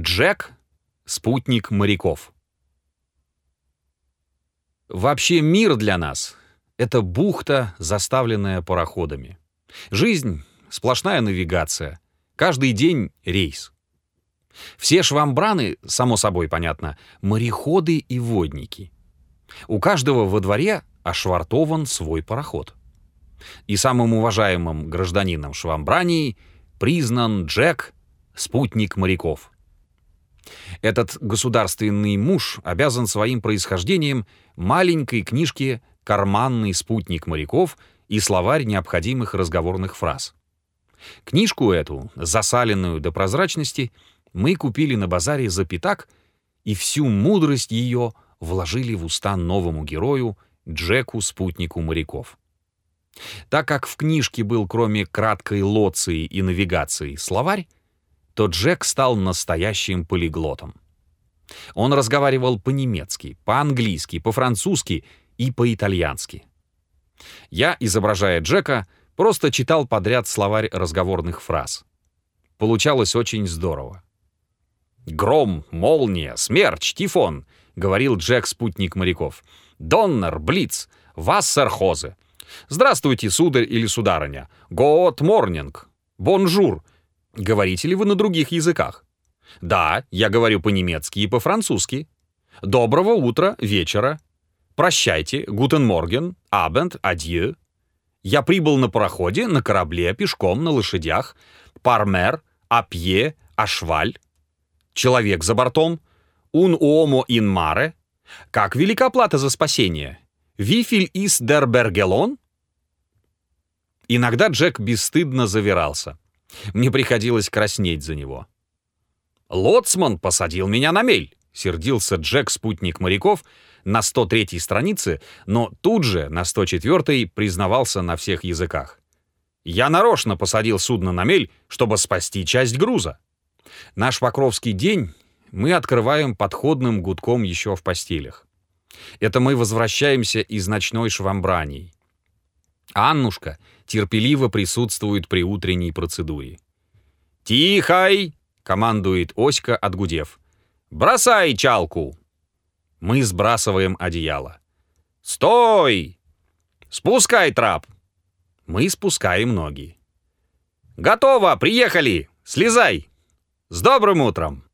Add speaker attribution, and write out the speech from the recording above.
Speaker 1: Джек — спутник моряков. Вообще мир для нас — это бухта, заставленная пароходами. Жизнь — сплошная навигация. Каждый день — рейс. Все швамбраны, само собой понятно, мореходы и водники. У каждого во дворе ошвартован свой пароход. И самым уважаемым гражданином Швамбрании признан Джек, спутник моряков. Этот государственный муж обязан своим происхождением маленькой книжке «Карманный спутник моряков» и словарь необходимых разговорных фраз. Книжку эту, засаленную до прозрачности, мы купили на базаре за пятак и всю мудрость ее вложили в уста новому герою Джеку, спутнику моряков. Так как в книжке был кроме краткой лоции и навигации словарь, то Джек стал настоящим полиглотом. Он разговаривал по-немецки, по-английски, по-французски и по-итальянски. Я, изображая Джека, просто читал подряд словарь разговорных фраз. Получалось очень здорово. «Гром, молния, смерч, тифон», — говорил Джек, спутник моряков. «Donner, Blitz, Wasserhose». «Здравствуйте, сударь или сударыня». «Good morning». «Bonjour», Говорите ли вы на других языках? Да, я говорю по-немецки и по-французски. Доброго утра, вечера. Прощайте, guten Morgen, Abend, adieu. Я прибыл на пароходе, на корабле, пешком, на лошадях. Par mer, à pied, à cheval. Человек за бортом. Un uomo in mare. Как велика плата за спасение? Вифель из дербергелон? Иногда Джек бесстыдно завирался. Мне приходилось краснеть за него. «Лоцман посадил меня на мель», — сердился Джек, спутник моряков, на 103-й странице, но тут же на 104-й признавался на всех языках. «Я нарочно посадил судно на мель, чтобы спасти часть груза. Наш Покровский день мы открываем подходным гудком еще в постелях. Это мы возвращаемся из ночной швамбрании. Аннушка терпеливо присутствует при утренней процедуре. «Тихой!» — командует Оська, отгудев. «Бросай чалку!» Мы сбрасываем одеяло. «Стой! Спускай трап!» Мы спускаем ноги. «Готово! Приехали! Слезай! С добрым утром!»